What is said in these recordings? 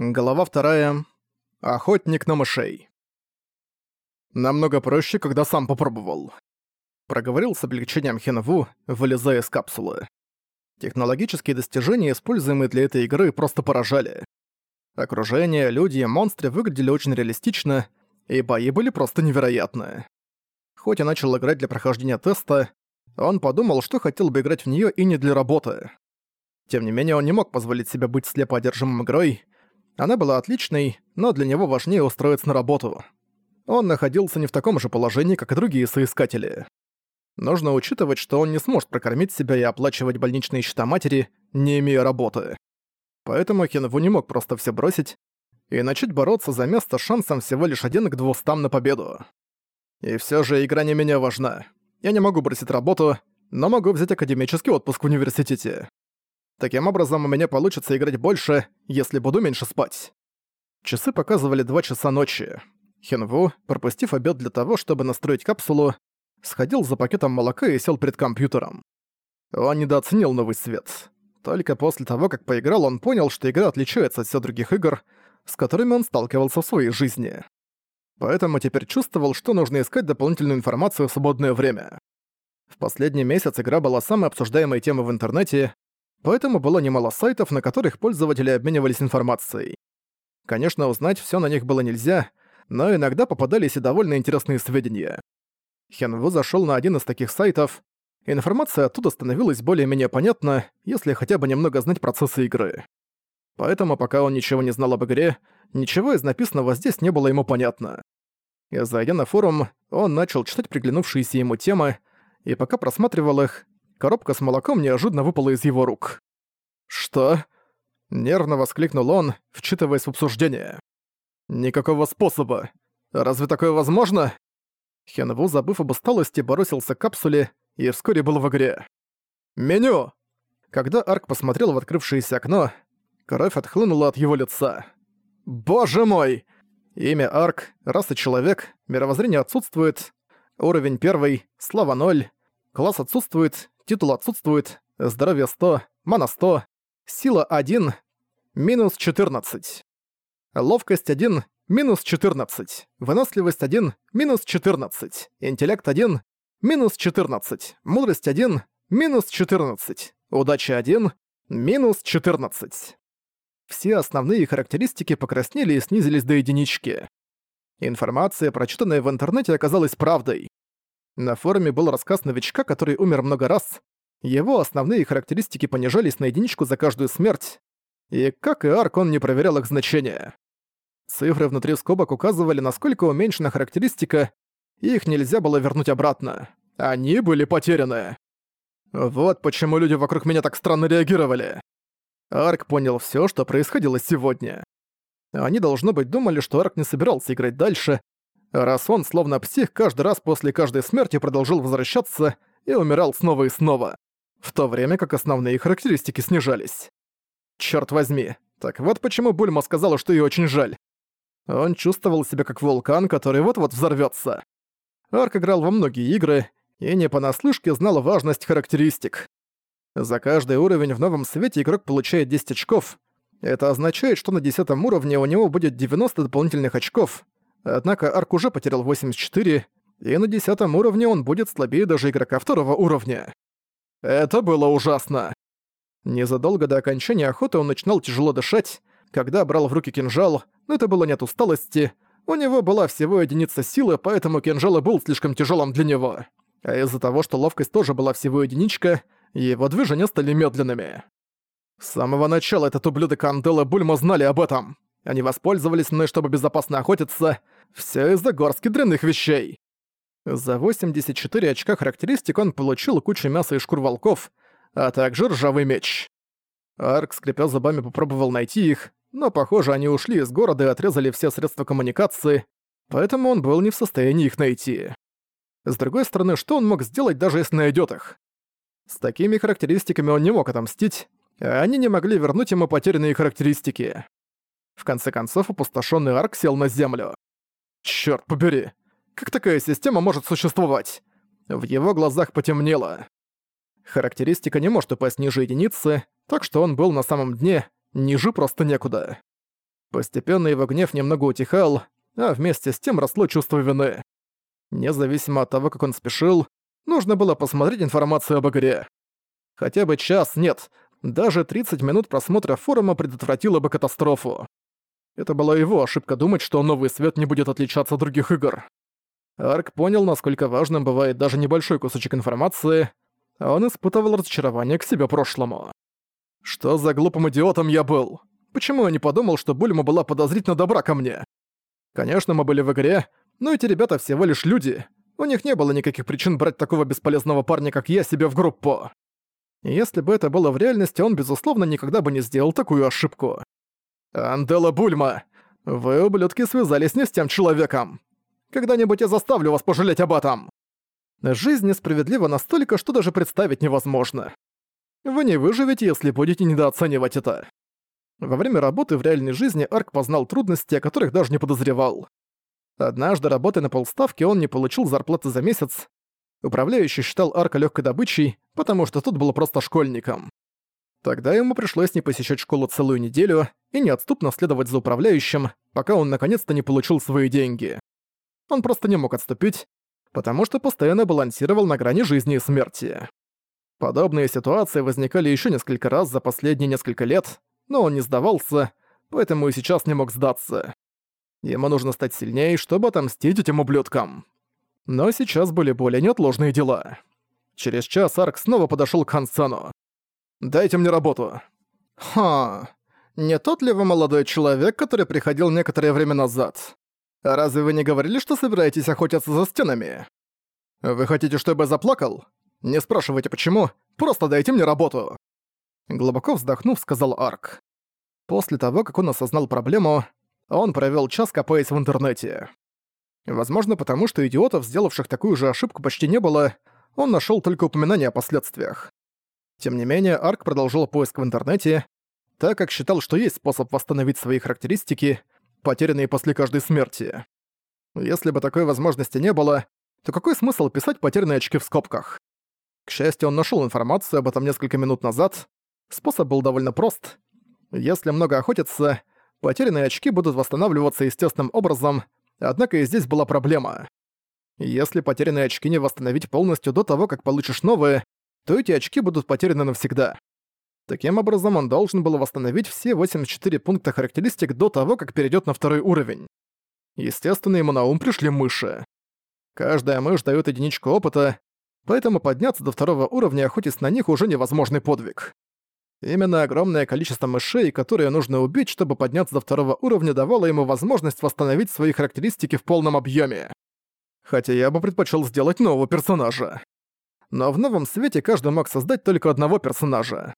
Глава вторая. Охотник на мышей. Намного проще, когда сам попробовал. Проговорил с облегчением Хенву, вылезая из капсулы. Технологические достижения, используемые для этой игры, просто поражали. Окружение, люди и монстры выглядели очень реалистично, и бои были просто невероятные. Хоть и начал играть для прохождения теста, он подумал, что хотел бы играть в неё и не для работы. Тем не менее, он не мог позволить себе быть слепо одержимым игрой, она была отличной, но для него важнее устроиться на работу. Он находился не в таком же положении, как и другие соискатели. Нужно учитывать, что он не сможет прокормить себя и оплачивать больничные счета матери, не имея работы. Поэтому Хенву не мог просто все бросить и начать бороться за место шансом всего лишь один к двустам на победу. И все же игра не менее важна. Я не могу бросить работу, но могу взять академический отпуск в университете. Таким образом, у меня получится играть больше, если буду меньше спать. Часы показывали 2 часа ночи. Хенву, пропустив обед для того, чтобы настроить капсулу, сходил за пакетом молока и сел перед компьютером. Он недооценил новый свет. Только после того, как поиграл, он понял, что игра отличается от всех других игр, с которыми он сталкивался в своей жизни. Поэтому теперь чувствовал, что нужно искать дополнительную информацию в свободное время. В последний месяц игра была самой обсуждаемой темой в интернете, поэтому было немало сайтов, на которых пользователи обменивались информацией. Конечно, узнать все на них было нельзя, но иногда попадались и довольно интересные сведения. Хенву зашел на один из таких сайтов. Информация оттуда становилась более-менее понятна, если хотя бы немного знать процессы игры. Поэтому, пока он ничего не знал об игре, ничего из написанного здесь не было ему понятно. И зайдя на форум, он начал читать приглянувшиеся ему темы, и пока просматривал их, коробка с молоком неожиданно выпала из его рук. «Что?» — нервно воскликнул он, вчитываясь в обсуждение. «Никакого способа. Разве такое возможно?» Хенву, забыв об усталости, бросился к капсуле и вскоре был в игре. «Меню!» Когда Арк посмотрел в открывшееся окно, кровь отхлынула от его лица. «Боже мой!» Имя Арк, раса человек, мировоззрение отсутствует, уровень первый, слава ноль, класс отсутствует, титул отсутствует, здоровье 100, мана 100, сила 1, минус 14. Ловкость 1, минус 14. Выносливость 1, минус 14. Интеллект 1, минус 14. Мудрость 1, минус 14. Удача 1, минус 14. Все основные характеристики покраснели и снизились до единички. Информация, прочитанная в интернете, оказалась правдой. На форуме был рассказ новичка, который умер много раз. Его основные характеристики понижались на единичку за каждую смерть. И как и Арк, он не проверял их значения. Цифры внутри скобок указывали, насколько уменьшена характеристика, и их нельзя было вернуть обратно. Они были потеряны. Вот почему люди вокруг меня так странно реагировали. Арк понял всё, что происходило сегодня. Они, должно быть, думали, что Арк не собирался играть дальше, раз он, словно псих, каждый раз после каждой смерти продолжил возвращаться и умирал снова и снова, в то время как основные характеристики снижались. Чёрт возьми, так вот почему Бульма сказала, что ей очень жаль. Он чувствовал себя как вулкан, который вот-вот взорвётся. Арк играл во многие игры и не понаслышке знал важность характеристик. За каждый уровень в новом свете игрок получает 10 очков. Это означает, что на 10 уровне у него будет 90 дополнительных очков, Однако Арк уже потерял 84, и на 10 уровне он будет слабее даже игрока второго уровня. Это было ужасно. Незадолго до окончания охоты он начинал тяжело дышать, когда брал в руки кинжал, но это было не от усталости, у него была всего единица силы, поэтому кинжал и был слишком тяжелым для него. А из-за того, что ловкость тоже была всего единичка, его движения стали медленными. С самого начала этот ублюдок Андела Бульма знали об этом. Они воспользовались мной, чтобы безопасно охотиться. Все из-за горстки дрянных вещей. За 84 очка характеристик он получил кучу мяса и шкур волков, а также ржавый меч. Арк, скрипя зубами, попробовал найти их, но, похоже, они ушли из города и отрезали все средства коммуникации, поэтому он был не в состоянии их найти. С другой стороны, что он мог сделать, даже если найдет их? С такими характеристиками он не мог отомстить, а они не могли вернуть ему потерянные характеристики. В конце концов, опустошенный арк сел на землю. Черт побери! Как такая система может существовать? В его глазах потемнело. Характеристика не может упасть ниже единицы, так что он был на самом дне, ниже просто некуда. Постепенно его гнев немного утихал, а вместе с тем росло чувство вины. Независимо от того, как он спешил, нужно было посмотреть информацию об игре. Хотя бы час, нет, даже 30 минут просмотра форума предотвратило бы катастрофу. Это была его ошибка думать, что новый свет не будет отличаться от других игр. Арк понял, насколько важным бывает даже небольшой кусочек информации, а он испытывал разочарование к себе прошлому. Что за глупым идиотом я был? Почему я не подумал, что Бульма была подозрительно добра ко мне? Конечно, мы были в игре, но эти ребята всего лишь люди. У них не было никаких причин брать такого бесполезного парня, как я, себе в группу. Если бы это было в реальности, он, безусловно, никогда бы не сделал такую ошибку. «Андела Бульма, вы, ублюдки, связались не с тем человеком. Когда-нибудь я заставлю вас пожалеть об этом!» Жизнь несправедлива настолько, что даже представить невозможно. Вы не выживете, если будете недооценивать это. Во время работы в реальной жизни Арк познал трудности, о которых даже не подозревал. Однажды, работая на полставки, он не получил зарплаты за месяц. Управляющий считал Арка легкой добычей, потому что тот был просто школьником. Тогда ему пришлось не посещать школу целую неделю и неотступно следовать за управляющим, пока он наконец-то не получил свои деньги. Он просто не мог отступить, потому что постоянно балансировал на грани жизни и смерти. Подобные ситуации возникали еще несколько раз за последние несколько лет, но он не сдавался, поэтому и сейчас не мог сдаться. Ему нужно стать сильнее, чтобы отомстить этим ублюдкам. Но сейчас были более неотложные дела. Через час Арк снова подошёл к Хансану. «Дайте мне работу». «Ха, не тот ли вы молодой человек, который приходил некоторое время назад? Разве вы не говорили, что собираетесь охотиться за стенами? Вы хотите, чтобы я заплакал? Не спрашивайте почему, просто дайте мне работу». Глубоко вздохнув, сказал Арк. После того, как он осознал проблему, он провёл час, копаясь в интернете. Возможно, потому что идиотов, сделавших такую же ошибку, почти не было, он нашёл только упоминания о последствиях. Тем не менее, Арк продолжил поиск в интернете, так как считал, что есть способ восстановить свои характеристики, потерянные после каждой смерти. Если бы такой возможности не было, то какой смысл писать потерянные очки в скобках? К счастью, он нашёл информацию об этом несколько минут назад, Способ был довольно прост. Если много охотиться, потерянные очки будут восстанавливаться естественным образом, однако и здесь была проблема. Если потерянные очки не восстановить полностью до того, как получишь новые, то эти очки будут потеряны навсегда. Таким образом, он должен был восстановить все 84 пункта характеристик до того, как перейдет на второй уровень. Естественно, ему на ум пришли мыши. Каждая мышь дает единичку опыта, поэтому подняться до второго уровня, охотясь на них, уже невозможный подвиг. Именно огромное количество мышей, которые нужно убить, чтобы подняться до второго уровня, давало ему возможность восстановить свои характеристики в полном объеме. Хотя я бы предпочел сделать нового персонажа. Но в новом свете каждый мог создать только одного персонажа.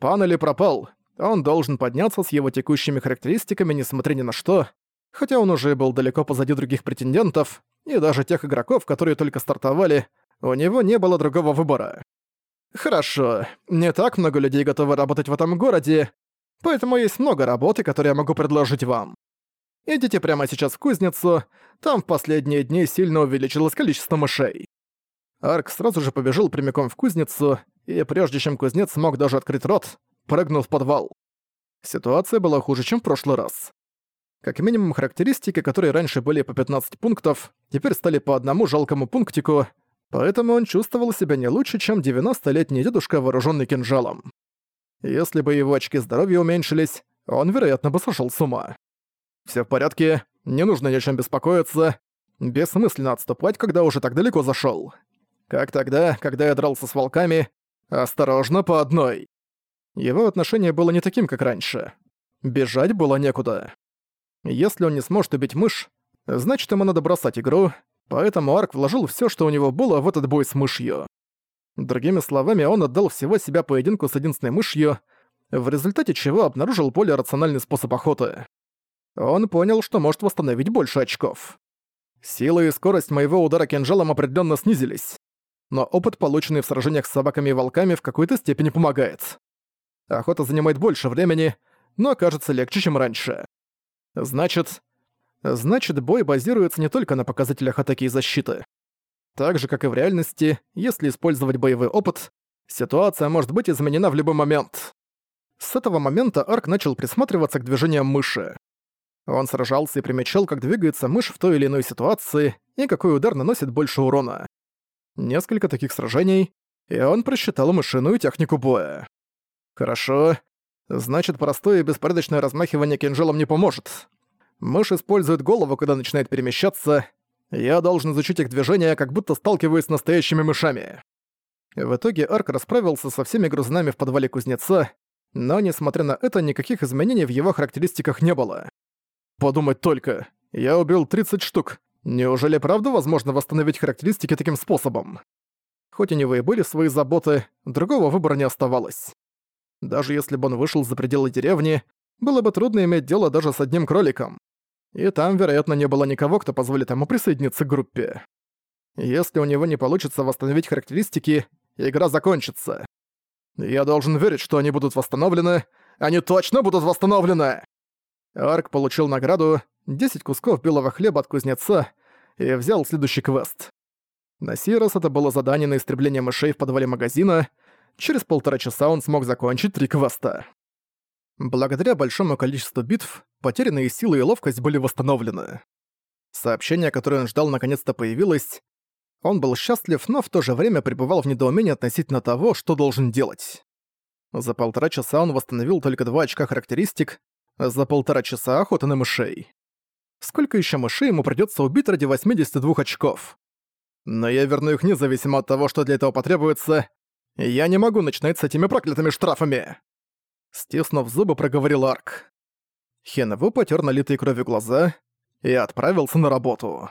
Пан или пропал, он должен подняться с его текущими характеристиками, несмотря ни на что, хотя он уже был далеко позади других претендентов, и даже тех игроков, которые только стартовали, у него не было другого выбора. Хорошо, не так много людей готовы работать в этом городе, поэтому есть много работы, которые я могу предложить вам. Идите прямо сейчас в кузницу, там в последние дни сильно увеличилось количество мышей. Арк сразу же побежал прямиком в кузницу, и прежде чем кузнец смог даже открыть рот, прыгнул в подвал. Ситуация была хуже, чем в прошлый раз. Как минимум характеристики, которые раньше были по 15 пунктов, теперь стали по одному жалкому пунктику, Поэтому он чувствовал себя не лучше, чем 90-летний дедушка, вооруженный кинжалом. Если бы его очки здоровья уменьшились, он, вероятно, бы сошел с ума. Все в порядке, не нужно ни о чем беспокоиться. Бессмысленно отступать, когда уже так далеко зашел. Как тогда, когда я дрался с волками, осторожно по одной. Его отношение было не таким, как раньше. Бежать было некуда. Если он не сможет убить мышь, значит ему надо бросать игру, Поэтому Арк вложил все, что у него было, в этот бой с мышью. Другими словами, он отдал всего себя поединку с единственной мышью, в результате чего обнаружил более рациональный способ охоты. Он понял, что может восстановить больше очков. Сила и скорость моего удара кинжалом определенно снизились, но опыт, полученный в сражениях с собаками и волками, в какой-то степени помогает. Охота занимает больше времени, но кажется легче, чем раньше. Значит, Значит, бой базируется не только на показателях атаки и защиты. Так же, как и в реальности, если использовать боевой опыт, ситуация может быть изменена в любой момент. С этого момента Арк начал присматриваться к движениям мыши. Он сражался и примечал, как двигается мышь в той или иной ситуации и какой удар наносит больше урона. Несколько таких сражений, и он просчитал мышиную технику боя. Хорошо. Значит, простое и беспорядочное размахивание кинжалом не поможет. Мышь использует голову, когда начинает перемещаться. Я должен изучить их движения, как будто сталкиваюсь с настоящими мышами. В итоге Арк расправился со всеми грузинами в подвале кузнеца, но, несмотря на это, никаких изменений в его характеристиках не было. Подумать только, я убил 30 штук. Неужели правда возможно восстановить характеристики таким способом? Хоть у него и были свои заботы, другого выбора не оставалось. Даже если бы он вышел за пределы деревни, было бы трудно иметь дело даже с одним кроликом. И там, вероятно, не было никого, кто позволит ему присоединиться к группе. Если у него не получится восстановить характеристики, игра закончится. Я должен верить, что они будут восстановлены. Они точно будут восстановлены! Арк получил награду 10 кусков белого хлеба от кузнеца и взял следующий квест. На сей раз это было задание на истребление мышей в подвале магазина. Через полтора часа он смог закончить три квеста. Благодаря большому количеству битв, потерянные силы и ловкость были восстановлены. Сообщение, которое он ждал, наконец-то появилось. Он был счастлив, но в то же время пребывал в недоумении относительно того, что должен делать. За полтора часа он восстановил только два очка характеристик, за полтора часа охоты на мышей. Сколько еще мышей ему придется убить ради 82 очков? Но я верну их независимо от того, что для этого потребуется. Я не могу начинать с этими проклятыми штрафами. Стиснув зубы, проговорил Арк. Хенву потер налитые кровью глаза и отправился на работу.